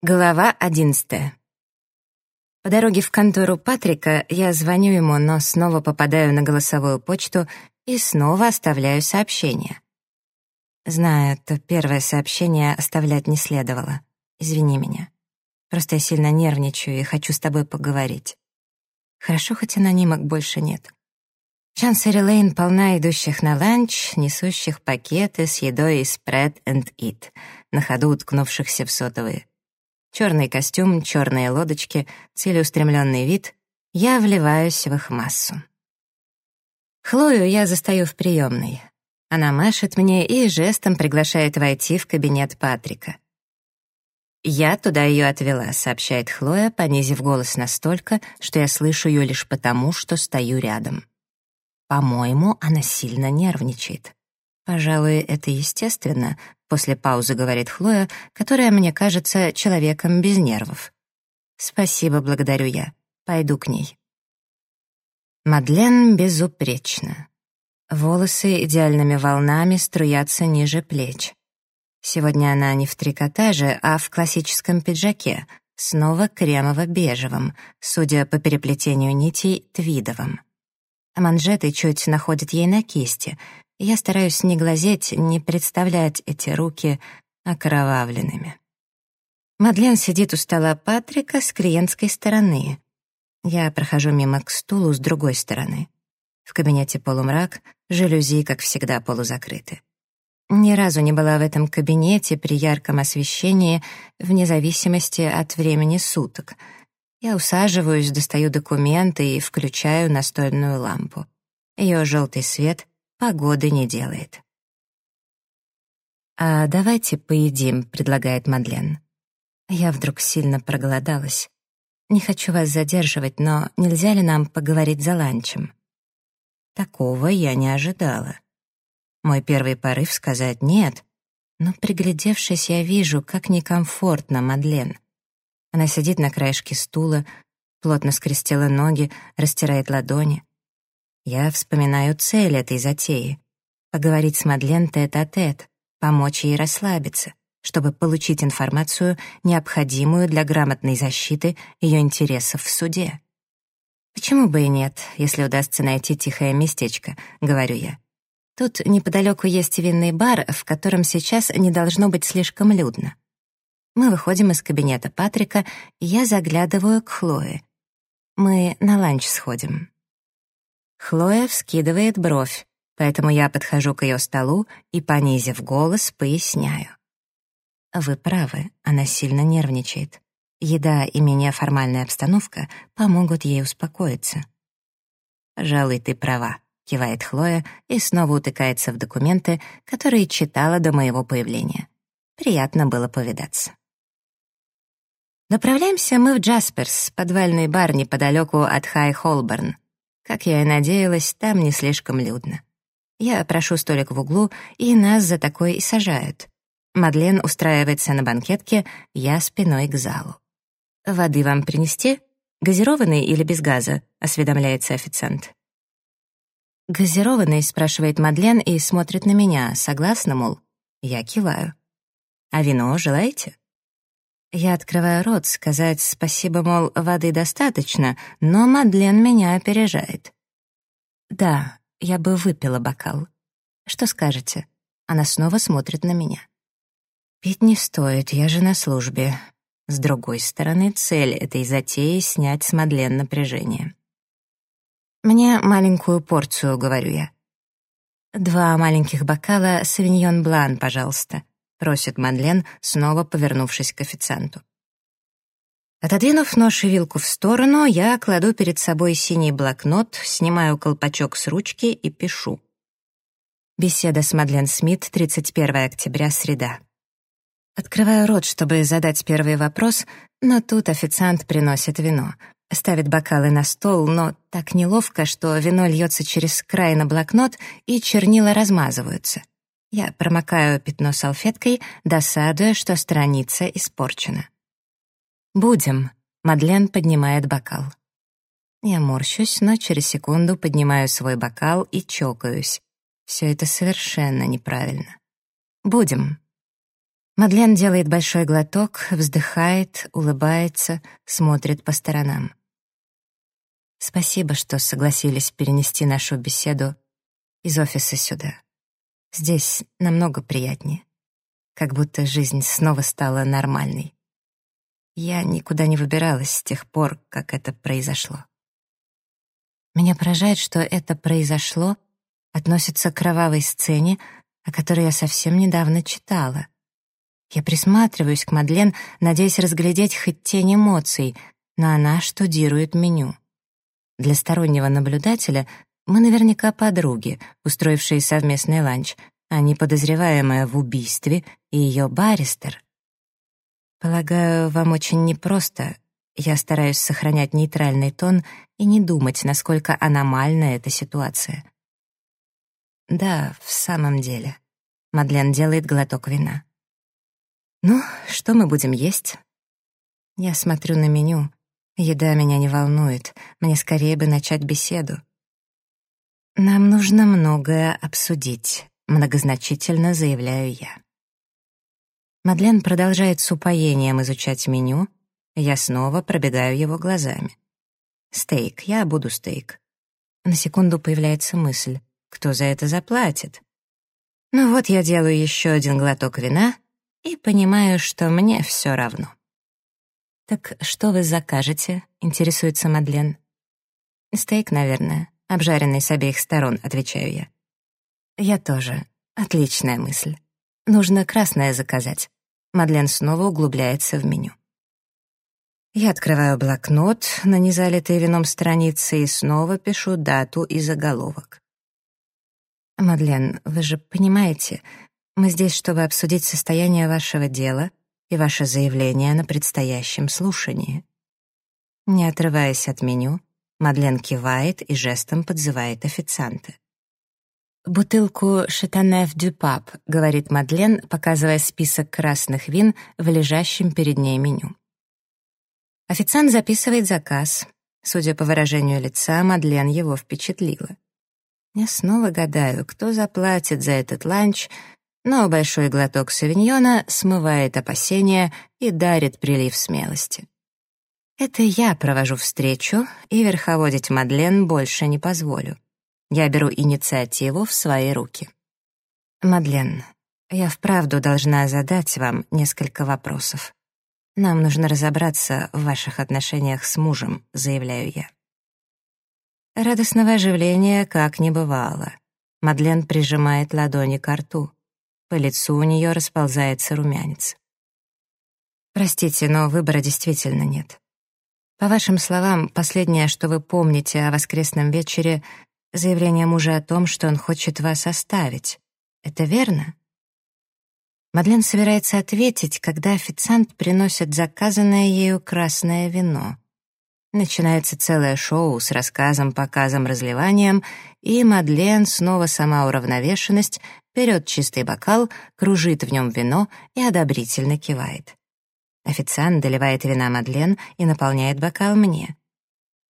Глава одиннадцатая. По дороге в контору Патрика я звоню ему, но снова попадаю на голосовую почту и снова оставляю сообщение. Знаю, то первое сообщение оставлять не следовало. Извини меня. Просто я сильно нервничаю и хочу с тобой поговорить. Хорошо, хоть анонимок больше нет. Чансери Лейн полна идущих на ланч, несущих пакеты с едой из Spread and Eat, на ходу уткнувшихся в сотовые. Черный костюм, черные лодочки, целеустремленный вид. Я вливаюсь в их массу. Хлою я застаю в приемной. Она машет мне и жестом приглашает войти в кабинет Патрика. «Я туда ее отвела», — сообщает Хлоя, понизив голос настолько, что я слышу ее лишь потому, что стою рядом. По-моему, она сильно нервничает. Пожалуй, это естественно, После паузы говорит Хлоя, которая мне кажется человеком без нервов. «Спасибо, благодарю я. Пойду к ней». Мадлен безупречна. Волосы идеальными волнами струятся ниже плеч. Сегодня она не в трикотаже, а в классическом пиджаке, снова кремово-бежевом, судя по переплетению нитей, твидовым. Манжеты чуть находят ей на кисти, я стараюсь не глазеть, не представлять эти руки окровавленными. Мадлен сидит у стола Патрика с клиентской стороны. Я прохожу мимо к стулу с другой стороны. В кабинете полумрак, жалюзи, как всегда, полузакрыты. Ни разу не была в этом кабинете при ярком освещении, вне зависимости от времени суток. Я усаживаюсь, достаю документы и включаю настольную лампу. Ее желтый свет погоды не делает. «А давайте поедим», — предлагает Мадлен. Я вдруг сильно проголодалась. Не хочу вас задерживать, но нельзя ли нам поговорить за ланчем? Такого я не ожидала. Мой первый порыв сказать «нет», но, приглядевшись, я вижу, как некомфортно Мадлен. Она сидит на краешке стула, плотно скрестила ноги, растирает ладони. Я вспоминаю цель этой затеи — поговорить с Мадлен тет-а-тет, помочь ей расслабиться, чтобы получить информацию, необходимую для грамотной защиты ее интересов в суде. «Почему бы и нет, если удастся найти тихое местечко», — говорю я. «Тут неподалеку есть винный бар, в котором сейчас не должно быть слишком людно». Мы выходим из кабинета Патрика, и я заглядываю к Хлое. Мы на ланч сходим. Хлоя вскидывает бровь, поэтому я подхожу к ее столу и, понизив голос, поясняю. Вы правы, она сильно нервничает. Еда и менее формальная обстановка помогут ей успокоиться. «Пожалуй, ты права», — кивает Хлоя и снова утыкается в документы, которые читала до моего появления. Приятно было повидаться. Направляемся мы в Джасперс, подвальный бар неподалеку от Хай-Холборн. Как я и надеялась, там не слишком людно. Я прошу столик в углу, и нас за такой и сажают. Мадлен устраивается на банкетке, я спиной к залу. «Воды вам принести? Газированный или без газа?» — осведомляется официант. «Газированный?» — спрашивает Мадлен и смотрит на меня. Согласна, мол? Я киваю. «А вино желаете?» Я открываю рот, сказать спасибо, мол, воды достаточно, но Мадлен меня опережает. «Да, я бы выпила бокал. Что скажете?» Она снова смотрит на меня. «Пить не стоит, я же на службе». С другой стороны, цель этой затеи — снять с Мадлен напряжение. «Мне маленькую порцию», — говорю я. «Два маленьких бокала савиньон блан, пожалуйста», — просит Мадлен, снова повернувшись к официанту. Отодвинув нож и вилку в сторону, я кладу перед собой синий блокнот, снимаю колпачок с ручки и пишу. Беседа с Мадлен Смит, 31 октября, среда. Открываю рот, чтобы задать первый вопрос, но тут официант приносит вино. Ставит бокалы на стол, но так неловко, что вино льется через край на блокнот, и чернила размазываются. Я промокаю пятно салфеткой, досадуя, что страница испорчена. «Будем», — Мадлен поднимает бокал. Я морщусь, но через секунду поднимаю свой бокал и чокаюсь. Все это совершенно неправильно. «Будем». Мадлен делает большой глоток, вздыхает, улыбается, смотрит по сторонам. Спасибо, что согласились перенести нашу беседу из офиса сюда. Здесь намного приятнее. Как будто жизнь снова стала нормальной. Я никуда не выбиралась с тех пор, как это произошло. Меня поражает, что это произошло относится к кровавой сцене, о которой я совсем недавно читала. Я присматриваюсь к Мадлен, надеясь разглядеть хоть тень эмоций, но она штудирует меню. Для стороннего наблюдателя мы наверняка подруги, устроившие совместный ланч, а не подозреваемая в убийстве и ее баристер. Полагаю, вам очень непросто. Я стараюсь сохранять нейтральный тон и не думать, насколько аномальна эта ситуация. Да, в самом деле. Мадлен делает глоток вина. Ну, что мы будем есть? Я смотрю на меню. Еда меня не волнует. Мне скорее бы начать беседу. Нам нужно многое обсудить, многозначительно заявляю я. Мадлен продолжает с упоением изучать меню. Я снова пробегаю его глазами. Стейк, я буду стейк. На секунду появляется мысль. Кто за это заплатит? Ну вот я делаю еще один глоток вина и понимаю, что мне все равно. «Так что вы закажете?» — интересуется Мадлен. «Стейк, наверное, обжаренный с обеих сторон», — отвечаю я. «Я тоже. Отличная мысль. Нужно красное заказать». Мадлен снова углубляется в меню. Я открываю блокнот на незалитой вином странице и снова пишу дату и заголовок. «Мадлен, вы же понимаете, мы здесь, чтобы обсудить состояние вашего дела и ваше заявление на предстоящем слушании». Не отрываясь от меню, Мадлен кивает и жестом подзывает официанта. «Бутылку «Шатанеф дю пап», — говорит Мадлен, показывая список красных вин в лежащем перед ней меню. Официант записывает заказ. Судя по выражению лица, Мадлен его впечатлила. Я снова гадаю, кто заплатит за этот ланч, но большой глоток савиньона смывает опасения и дарит прилив смелости. Это я провожу встречу, и верховодить Мадлен больше не позволю. Я беру инициативу в свои руки. Мадлен, я вправду должна задать вам несколько вопросов. Нам нужно разобраться в ваших отношениях с мужем, заявляю я. Радостного оживления как не бывало. Мадлен прижимает ладони к рту. По лицу у нее расползается румянец. «Простите, но выбора действительно нет. По вашим словам, последнее, что вы помните о воскресном вечере, заявление мужа о том, что он хочет вас оставить. Это верно?» Мадлен собирается ответить, когда официант приносит заказанное ею красное вино. Начинается целое шоу с рассказом, показом, разливанием, и Мадлен, снова сама уравновешенность, берет чистый бокал, кружит в нем вино и одобрительно кивает. Официант доливает вина Мадлен и наполняет бокал мне.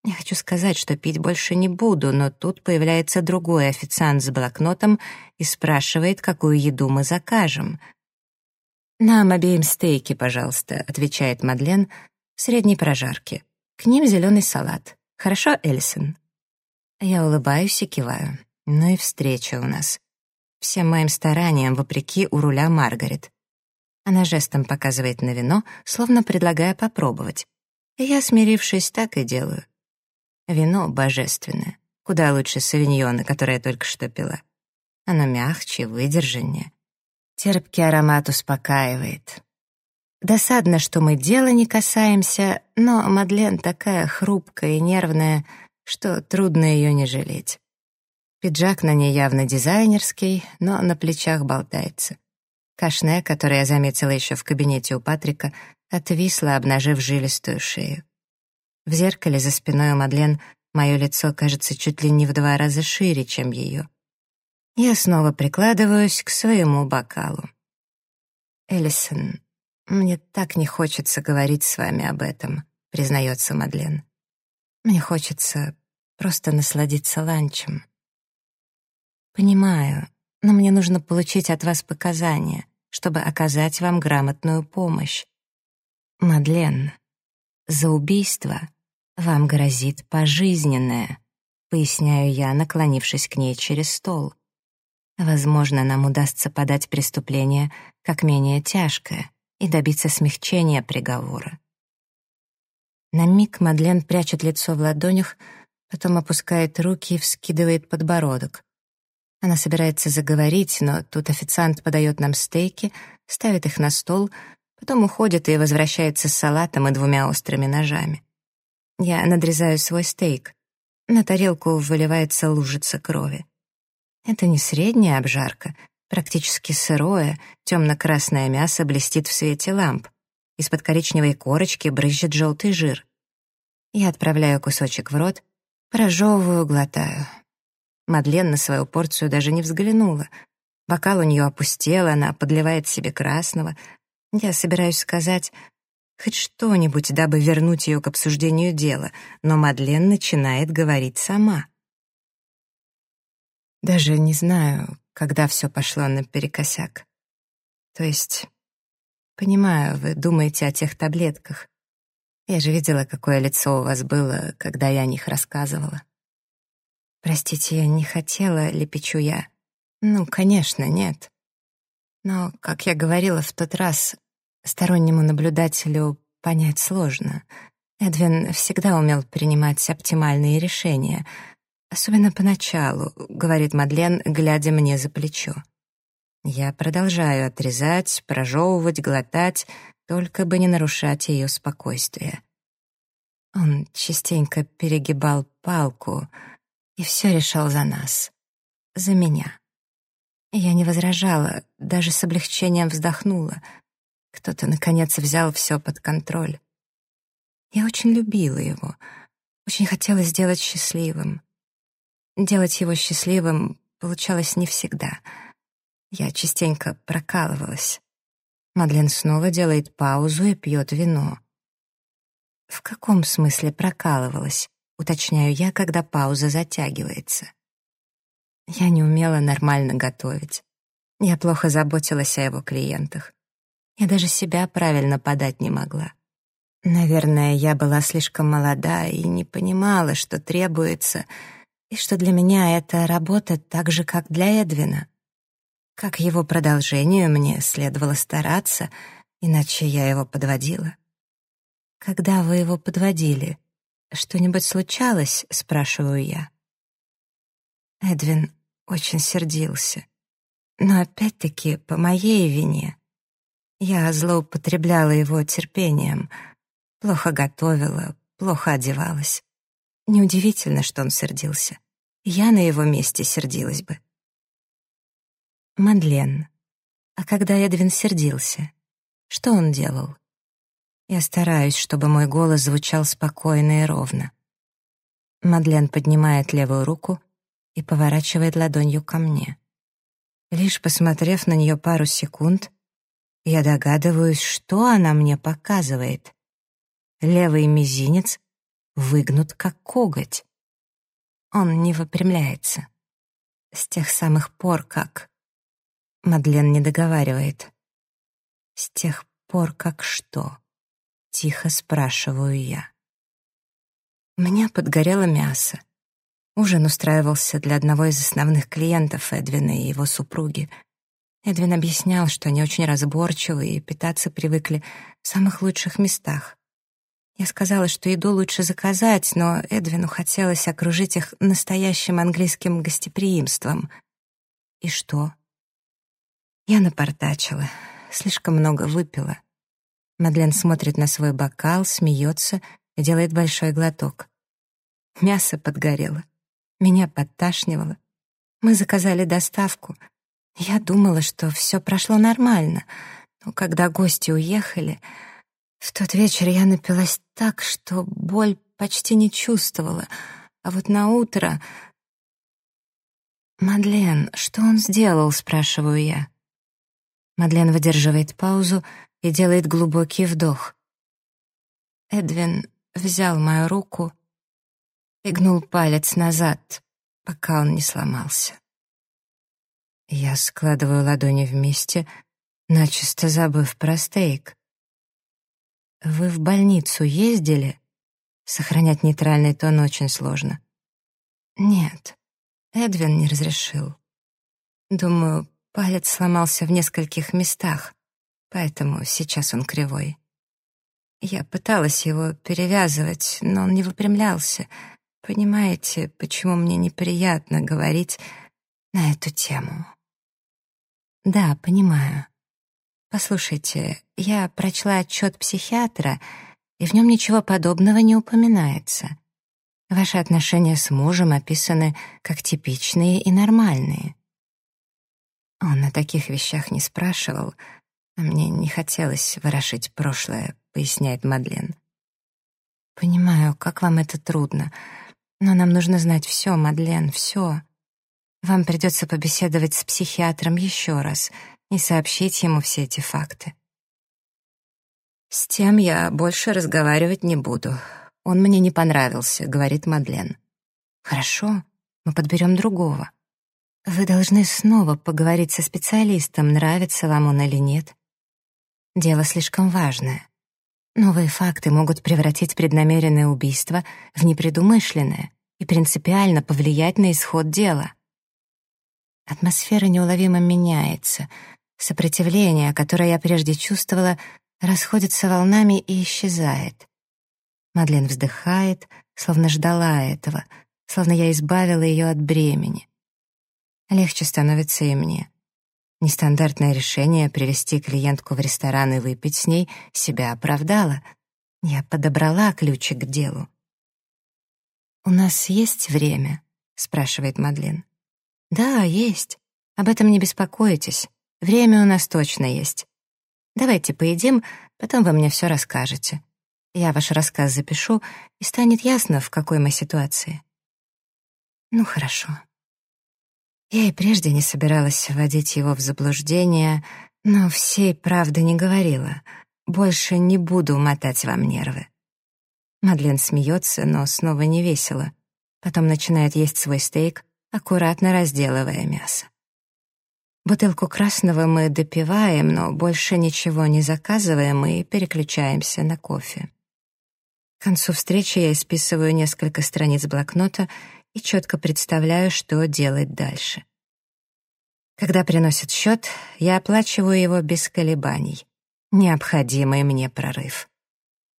Я хочу сказать, что пить больше не буду, но тут появляется другой официант с блокнотом и спрашивает, какую еду мы закажем. «Нам обеим стейки, пожалуйста», — отвечает Мадлен, — «средней прожарки». К ним зеленый салат. Хорошо, Эллисон?» Я улыбаюсь и киваю. Ну и встреча у нас. Всем моим стараниям, вопреки, у руля Маргарет. Она жестом показывает на вино, словно предлагая попробовать. Я, смирившись, так и делаю. Вино божественное. Куда лучше савиньона, которое я только что пила. Оно мягче, выдержаннее. Терпкий аромат успокаивает. Досадно, что мы дела не касаемся, но Мадлен такая хрупкая и нервная, что трудно ее не жалеть. Пиджак на ней явно дизайнерский, но на плечах болтается. Кашне, которое я заметила еще в кабинете у Патрика, отвисла, обнажив жилистую шею. В зеркале за спиной у Мадлен мое лицо кажется чуть ли не в два раза шире, чем ее. Я снова прикладываюсь к своему бокалу. Эллисон, «Мне так не хочется говорить с вами об этом», — признается Мадлен. «Мне хочется просто насладиться ланчем». «Понимаю, но мне нужно получить от вас показания. чтобы оказать вам грамотную помощь. Мадлен, за убийство вам грозит пожизненное, поясняю я, наклонившись к ней через стол. Возможно, нам удастся подать преступление как менее тяжкое и добиться смягчения приговора. На миг Мадлен прячет лицо в ладонях, потом опускает руки и вскидывает подбородок. Она собирается заговорить, но тут официант подает нам стейки, ставит их на стол, потом уходит и возвращается с салатом и двумя острыми ножами. Я надрезаю свой стейк. На тарелку выливается лужица крови. Это не средняя обжарка, практически сырое, темно-красное мясо блестит в свете ламп. Из-под коричневой корочки брызжет желтый жир. Я отправляю кусочек в рот, прожевываю, глотаю. Мадлен на свою порцию даже не взглянула. Бокал у нее опустел, она подливает себе красного. Я собираюсь сказать хоть что-нибудь, дабы вернуть ее к обсуждению дела, но Мадлен начинает говорить сама. Даже не знаю, когда все пошло наперекосяк. То есть Понимаю, вы думаете о тех таблетках. Я же видела, какое лицо у вас было, когда я о них рассказывала. Простите, я не хотела, лепечу я. Ну, конечно, нет. Но, как я говорила в тот раз, стороннему наблюдателю понять сложно. Эдвин всегда умел принимать оптимальные решения, особенно поначалу, говорит Мадлен, глядя мне за плечо. Я продолжаю отрезать, прожевывать, глотать, только бы не нарушать ее спокойствие. Он частенько перегибал палку и все решал за нас, за меня. Я не возражала, даже с облегчением вздохнула. Кто-то, наконец, взял все под контроль. Я очень любила его, очень хотела сделать счастливым. Делать его счастливым получалось не всегда — я частенько прокалывалась. Мадлен снова делает паузу и пьет вино. В каком смысле прокалывалась? Уточняю я, когда пауза затягивается. Я не умела нормально готовить. Я плохо заботилась о его клиентах. Я даже себя правильно подать не могла. Наверное, я была слишком молода и не понимала, что требуется, и что для меня это работа так же, как для Эдвина. Как его продолжению мне следовало стараться, иначе я его подводила. «Когда вы его подводили, что-нибудь случалось?» — спрашиваю я. Эдвин очень сердился. Но опять-таки по моей вине. Я злоупотребляла его терпением, плохо готовила, плохо одевалась. Неудивительно, что он сердился. Я на его месте сердилась бы. Мадлен. А когда Эдвин сердился, что он делал? Я стараюсь, чтобы мой голос звучал спокойно и ровно. Мадлен поднимает левую руку и поворачивает ладонью ко мне. Лишь посмотрев на нее пару секунд, я догадываюсь, что она мне показывает. Левый мизинец выгнут как коготь. Он не выпрямляется. С тех самых пор, как... Мадлен не договаривает. С тех пор как что? Тихо спрашиваю я. У меня подгорело мясо. Ужин устраивался для одного из основных клиентов Эдвина и его супруги. Эдвин объяснял, что они очень разборчивы и питаться привыкли в самых лучших местах. Я сказала, что еду лучше заказать, но Эдвину хотелось окружить их настоящим английским гостеприимством. И что? Я напортачила, слишком много выпила. Мадлен смотрит на свой бокал, смеется и делает большой глоток. Мясо подгорело. Меня подташнивало. Мы заказали доставку. Я думала, что все прошло нормально. Но когда гости уехали, в тот вечер я напилась так, что боль почти не чувствовала. А вот на утро... «Мадлен, что он сделал?» — спрашиваю я. Мадлен выдерживает паузу и делает глубокий вдох. Эдвин взял мою руку и гнул палец назад, пока он не сломался. Я складываю ладони вместе, начисто забыв про стейк. «Вы в больницу ездили?» Сохранять нейтральный тон очень сложно. «Нет, Эдвин не разрешил. Думаю, палец сломался в нескольких местах, поэтому сейчас он кривой. Я пыталась его перевязывать, но он не выпрямлялся. Понимаете, почему мне неприятно говорить на эту тему?» «Да, понимаю. Послушайте, я прочла отчет психиатра, и в нем ничего подобного не упоминается. Ваши отношения с мужем описаны как типичные и нормальные. Он о таких вещах не спрашивал, а мне не хотелось ворошить прошлое, поясняет Мадлен. Понимаю, как вам это трудно, но нам нужно знать все, Мадлен, все. Вам придется побеседовать с психиатром еще раз и сообщить ему все эти факты. «С тем я больше разговаривать не буду. Он мне не понравился», — говорит Мадлен. «Хорошо, мы подберем другого. Вы должны снова поговорить со специалистом, нравится вам он или нет. Дело слишком важное. Новые факты могут превратить преднамеренное убийство в непредумышленное и принципиально повлиять на исход дела. Атмосфера неуловимо меняется. Сопротивление, которое я прежде чувствовала, расходится волнами и исчезает. Мадлен вздыхает, словно ждала этого, словно я избавила ее от бремени. Легче становится и мне. Нестандартное решение привести клиентку в ресторан и выпить с ней себя оправдало. Я подобрала ключик к делу. «У нас есть время?» — спрашивает Мадлен. «Да, есть. Об этом не беспокойтесь. Время у нас точно есть. Давайте поедим, потом вы мне все расскажете. Я ваш рассказ запишу, и станет ясно, в какой мы ситуации. Ну, хорошо. Я и прежде не собиралась вводить его в заблуждение, но всей правды не говорила. Больше не буду мотать вам нервы. Мадлен смеется, но снова не весело. Потом начинает есть свой стейк, аккуратно разделывая мясо. Бутылку красного мы допиваем, но больше ничего не заказываем и переключаемся на кофе. К концу встречи я исписываю несколько страниц блокнота и четко представляю, что делать дальше. Когда приносят счет, я оплачиваю его без колебаний. Необходимый мне прорыв.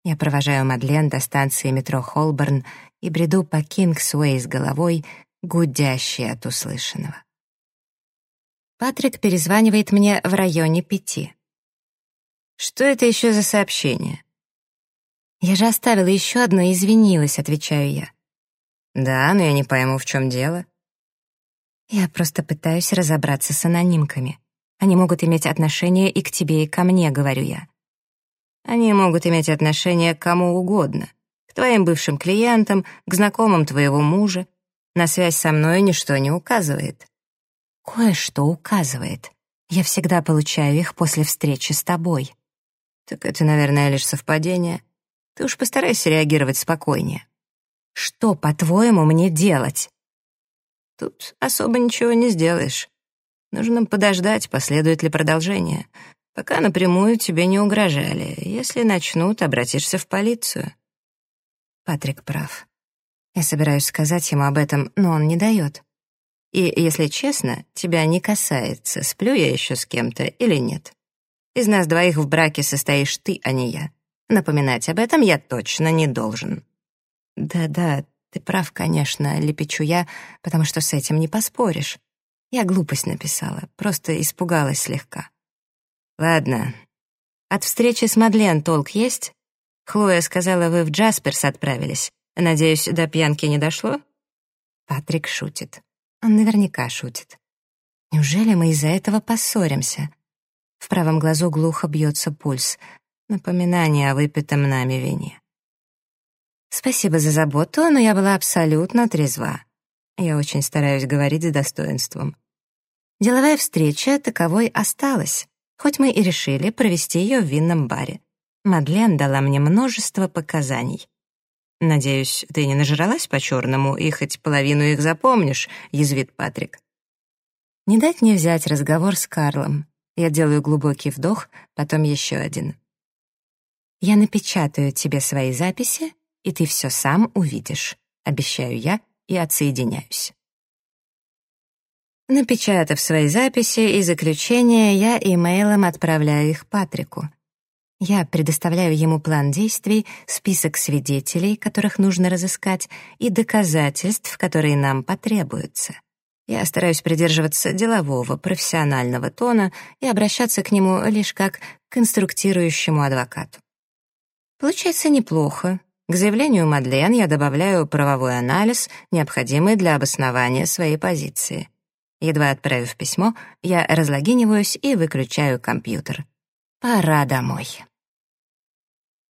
Я провожаю Мадлен до станции метро Холборн и бреду по Кингсуэй с головой, гудящей от услышанного. Патрик перезванивает мне в районе пяти. «Что это еще за сообщение?» «Я же оставила еще одно и извинилась», — отвечаю я. «Да, но я не пойму, в чем дело». «Я просто пытаюсь разобраться с анонимками. Они могут иметь отношение и к тебе, и ко мне», — говорю я. «Они могут иметь отношение к кому угодно. К твоим бывшим клиентам, к знакомым твоего мужа. На связь со мной ничто не указывает. Кое-что указывает. Я всегда получаю их после встречи с тобой. Так это, наверное, лишь совпадение. Ты уж постарайся реагировать спокойнее. Что, по-твоему, мне делать? Тут особо ничего не сделаешь. Нужно подождать, последует ли продолжение. Пока напрямую тебе не угрожали. Если начнут, обратишься в полицию. Патрик прав. Я собираюсь сказать ему об этом, но он не дает. И, если честно, тебя не касается, сплю я еще с кем-то или нет. Из нас двоих в браке состоишь ты, а не я. Напоминать об этом я точно не должен. Да-да, ты прав, конечно, лепечу я, потому что с этим не поспоришь. Я глупость написала, просто испугалась слегка. Ладно. От встречи с Мадлен толк есть? Хлоя сказала, вы в Джасперс отправились. Надеюсь, до пьянки не дошло? Патрик шутит. Он наверняка шутит. Неужели мы из-за этого поссоримся? В правом глазу глухо бьется пульс. Напоминание о выпитом нами вине. Спасибо за заботу, но я была абсолютно трезва. Я очень стараюсь говорить с достоинством. Деловая встреча таковой осталась, хоть мы и решили провести ее в винном баре. Мадлен дала мне множество показаний. «Надеюсь, ты не нажралась по-черному и хоть половину их запомнишь», — язвит Патрик. Не дать мне взять разговор с Карлом. Я делаю глубокий вдох, потом еще один. Я напечатаю тебе свои записи, и ты все сам увидишь, обещаю я и отсоединяюсь. Напечатав свои записи и заключения, я имейлом отправляю их Патрику. Я предоставляю ему план действий, список свидетелей, которых нужно разыскать, и доказательств, которые нам потребуются. Я стараюсь придерживаться делового, профессионального тона и обращаться к нему лишь как к инструктирующему адвокату. Получается неплохо. К заявлению Мадлен я добавляю правовой анализ, необходимый для обоснования своей позиции. Едва отправив письмо, я разлогиниваюсь и выключаю компьютер. Пора домой.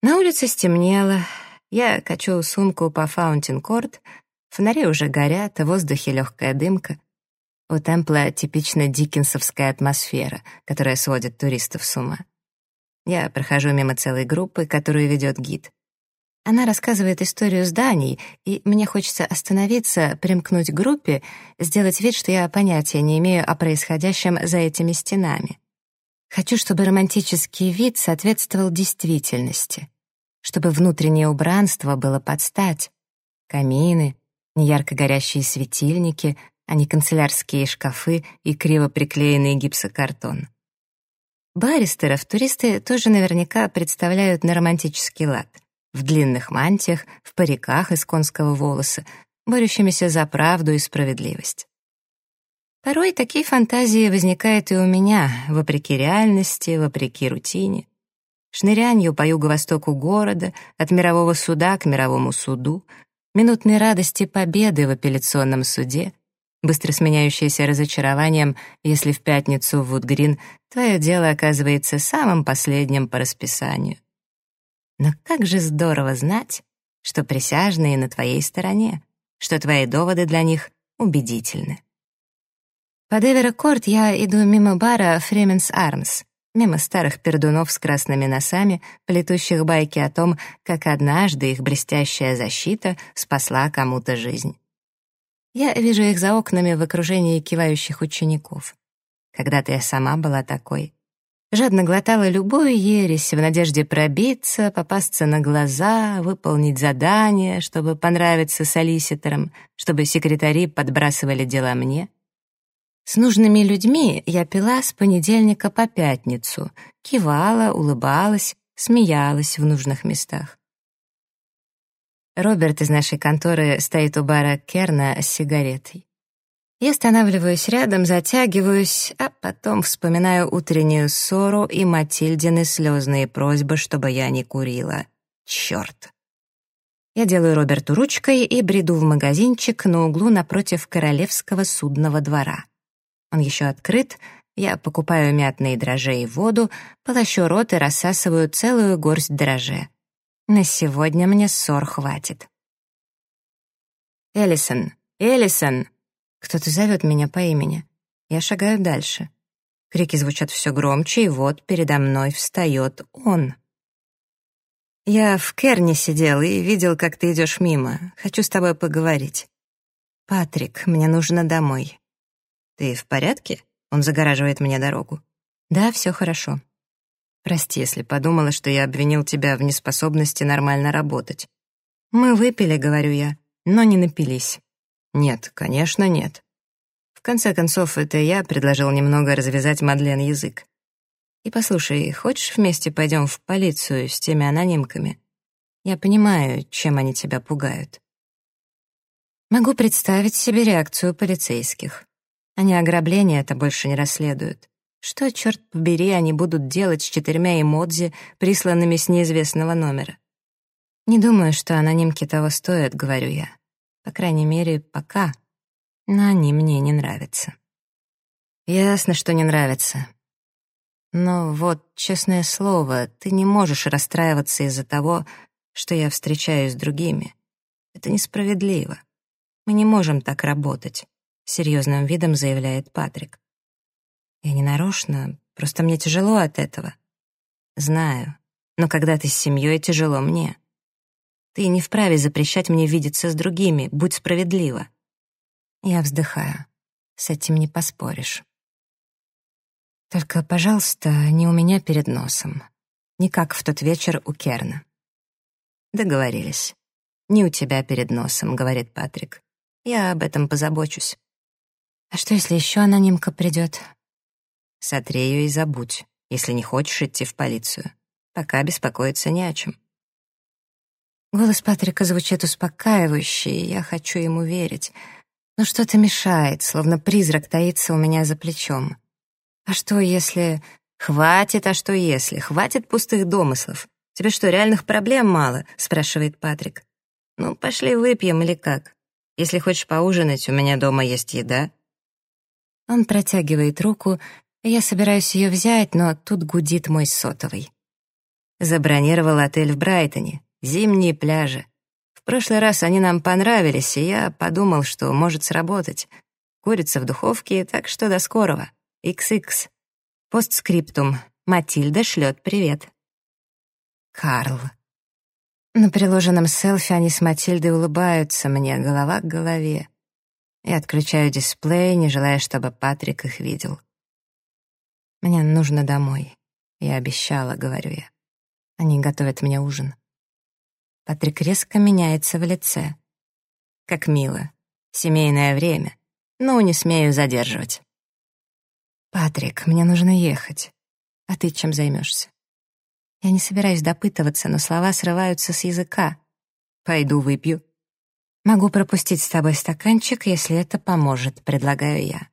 На улице стемнело. Я качу сумку по Фаунтин-Корт. Фонари уже горят, в воздухе легкая дымка. У темпла типично диккенсовская атмосфера, которая сводит туристов с ума. Я прохожу мимо целой группы, которую ведет гид. Она рассказывает историю зданий, и мне хочется остановиться, примкнуть к группе, сделать вид, что я понятия не имею о происходящем за этими стенами. Хочу, чтобы романтический вид соответствовал действительности, чтобы внутреннее убранство было под стать. Камины, неярко горящие светильники, а не канцелярские шкафы и криво приклеенный гипсокартон. Баристеров туристы тоже наверняка представляют на романтический лад — в длинных мантиях, в париках из конского волоса, борющимися за правду и справедливость. Порой такие фантазии возникают и у меня, вопреки реальности, вопреки рутине. Шнырянью по юго-востоку города, от мирового суда к мировому суду, минутной радости победы в апелляционном суде, быстро сменяющееся разочарованием, если в пятницу в Вудгрин твое дело оказывается самым последним по расписанию. Но как же здорово знать, что присяжные на твоей стороне, что твои доводы для них убедительны. По Деверо-Корт я иду мимо бара «Freemans Arms», мимо старых пердунов с красными носами, плетущих байки о том, как однажды их блестящая защита спасла кому-то жизнь. Я вижу их за окнами в окружении кивающих учеников. Когда-то я сама была такой жадно глотала любую ересь в надежде пробиться, попасться на глаза, выполнить задание, чтобы понравиться солиситорам, чтобы секретари подбрасывали дела мне. С нужными людьми я пила с понедельника по пятницу, кивала, улыбалась, смеялась в нужных местах. Роберт из нашей конторы стоит у бара Керна с сигаретой. Я останавливаюсь рядом, затягиваюсь, а потом вспоминаю утреннюю ссору и Матильдины слезные просьбы, чтобы я не курила. Черт! Я делаю Роберту ручкой и бреду в магазинчик на углу напротив Королевского судного двора. Он еще открыт, я покупаю мятные дрожжи и воду, полощу рот и рассасываю целую горсть дрожжей. На сегодня мне ссор хватит. «Эллисон! Эллисон!» Кто-то зовет меня по имени. Я шагаю дальше. Крики звучат все громче, и вот передо мной встает он. Я в Керне сидел и видел, как ты идешь мимо. Хочу с тобой поговорить. Патрик, мне нужно домой. Ты в порядке? Он загораживает мне дорогу. Да, все хорошо. Прости, если подумала, что я обвинил тебя в неспособности нормально работать. Мы выпили, говорю я, но не напились. Нет, конечно, нет. В конце концов, это я предложил немного развязать Мадлен язык. И послушай, хочешь вместе пойдем в полицию с теми анонимками? Я понимаю, чем они тебя пугают. Могу представить себе реакцию полицейских. Они ограбления это больше не расследуют. Что, черт побери, они будут делать с четырьмя эмодзи, присланными с неизвестного номера? Не думаю, что анонимки того стоят, говорю я. По крайней мере, пока. Но они мне не нравятся. Ясно, что не нравятся. Но вот, честное слово, ты не можешь расстраиваться из-за того, что я встречаюсь с другими. Это несправедливо. Мы не можем так работать, серьезным видом заявляет Патрик. Я не нарочно, просто мне тяжело от этого. Знаю, но когда ты с семьей, тяжело мне. Ты не вправе запрещать мне видеться с другими, будь справедлива. Я вздыхаю. С этим не поспоришь. Только, пожалуйста, не у меня перед носом. Не как в тот вечер у Керна. Договорились. Не у тебя перед носом, говорит Патрик. Я об этом позабочусь. А что, если еще анонимка придет? Сотри ее и забудь, если не хочешь идти в полицию. Пока беспокоиться не о чем. Голос Патрика звучит успокаивающе, и я хочу ему верить. Но что-то мешает, словно призрак таится у меня за плечом. А что если... «Хватит, а что если? Хватит пустых домыслов. Тебе что, реальных проблем мало?» — спрашивает Патрик. «Ну, пошли выпьем или как? Если хочешь поужинать, у меня дома есть еда». Он протягивает руку, и я собираюсь ее взять, но тут гудит мой сотовый. Забронировал отель в Брайтоне, зимние пляжи. В прошлый раз они нам понравились, и я подумал, что может сработать. Курица в духовке, так что до скорого. XX. Постскриптум. Матильда шлет привет. Карл. На приложенном селфи они с Матильдой улыбаются мне, голова к голове. Я отключаю дисплей, не желая, чтобы Патрик их видел. Мне нужно домой. Я обещала, говорю я. Они готовят мне ужин. Патрик резко меняется в лице. Как мило. Семейное время. Ну, не смею задерживать. «Патрик, мне нужно ехать. А ты чем займешься?» Я не собираюсь допытываться, но слова срываются с языка. «Пойду выпью». «Могу пропустить с тобой стаканчик, если это поможет», — предлагаю я.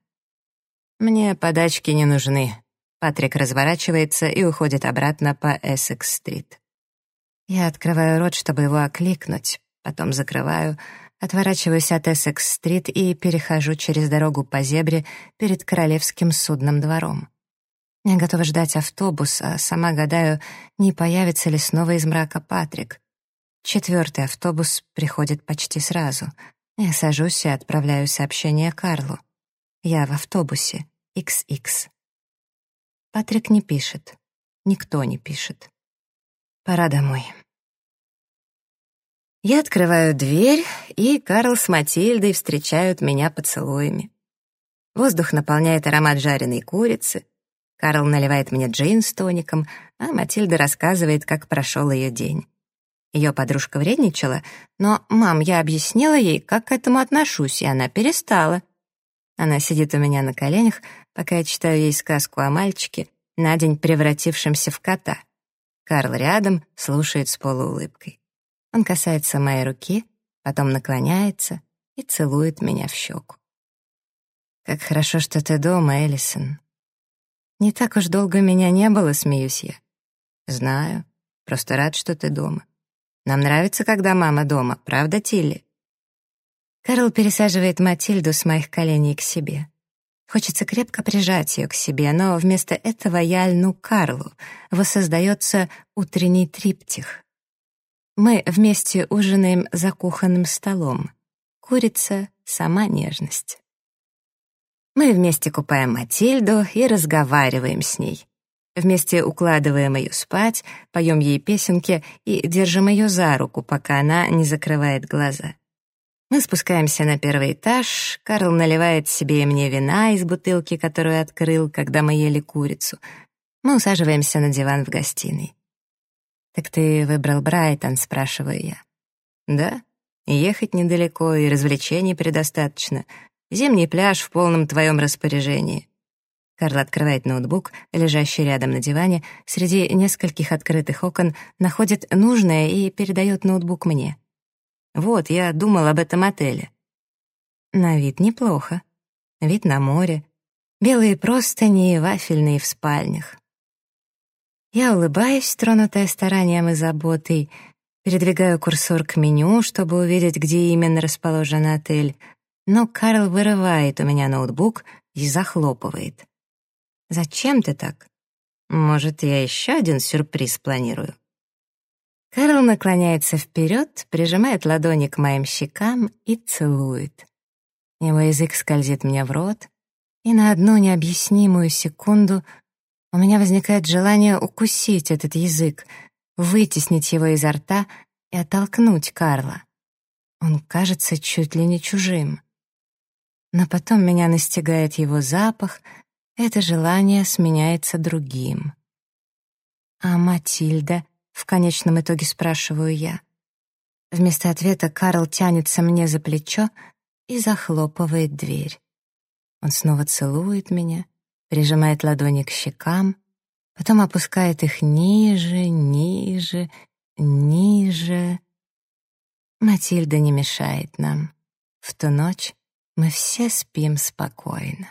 «Мне подачки не нужны». Патрик разворачивается и уходит обратно по Эссекс-стрит. Я открываю рот, чтобы его окликнуть, потом закрываю — Отворачиваюсь от Эссекс-стрит и перехожу через дорогу по зебре перед Королевским судным двором. Я готова ждать автобус, а сама гадаю, не появится ли снова из мрака Патрик. Четвертый автобус приходит почти сразу. Я сажусь и отправляю сообщение Карлу. Я в автобусе. XX. Патрик не пишет. Никто не пишет. Пора домой. Я открываю дверь, и Карл с Матильдой встречают меня поцелуями. Воздух наполняет аромат жареной курицы. Карл наливает мне джин с тоником, а Матильда рассказывает, как прошел ее день. Ее подружка вредничала, но, мам, я объяснила ей, как к этому отношусь, и она перестала. Она сидит у меня на коленях, пока я читаю ей сказку о мальчике, на день превратившемся в кота. Карл рядом слушает с полуулыбкой. Он касается моей руки, потом наклоняется и целует меня в щеку. «Как хорошо, что ты дома, Эллисон». «Не так уж долго меня не было», — смеюсь я. «Знаю. Просто рад, что ты дома. Нам нравится, когда мама дома, правда, Тилли?» Карл пересаживает Матильду с моих коленей к себе. Хочется крепко прижать ее к себе, но вместо этого я льну Карлу. Воссоздается утренний триптих. Мы вместе ужинаем за кухонным столом. Курица — сама нежность. Мы вместе купаем Матильду и разговариваем с ней. Вместе укладываем ее спать, поем ей песенки и держим ее за руку, пока она не закрывает глаза. Мы спускаемся на первый этаж, Карл наливает себе и мне вина из бутылки, которую открыл, когда мы ели курицу. Мы усаживаемся на диван в гостиной. «Так ты выбрал Брайтон?» — спрашиваю я. «Да, ехать недалеко, и развлечений предостаточно. Зимний пляж в полном твоем распоряжении». Карл открывает ноутбук, лежащий рядом на диване, среди нескольких открытых окон, находит нужное и передает ноутбук мне. «Вот, я думал об этом отеле». На вид неплохо. Вид на море. Белые простыни и вафельные в спальнях. Я улыбаюсь, тронутая старанием и заботой, передвигаю курсор к меню, чтобы увидеть, где именно расположен отель, но Карл вырывает у меня ноутбук и захлопывает. «Зачем ты так? Может, я еще один сюрприз планирую?» Карл наклоняется вперед, прижимает ладони к моим щекам и целует. Его язык скользит мне в рот, и на одну необъяснимую секунду у меня возникает желание укусить этот язык, вытеснить его изо рта и оттолкнуть Карла. Он кажется чуть ли не чужим. Но потом меня настигает его запах, это желание сменяется другим. «А Матильда?» — в конечном итоге спрашиваю я. Вместо ответа Карл тянется мне за плечо и захлопывает дверь. Он снова целует меня, прижимает ладони к щекам, потом опускает их ниже, ниже, ниже. Матильда не мешает нам. В ту ночь мы все спим спокойно.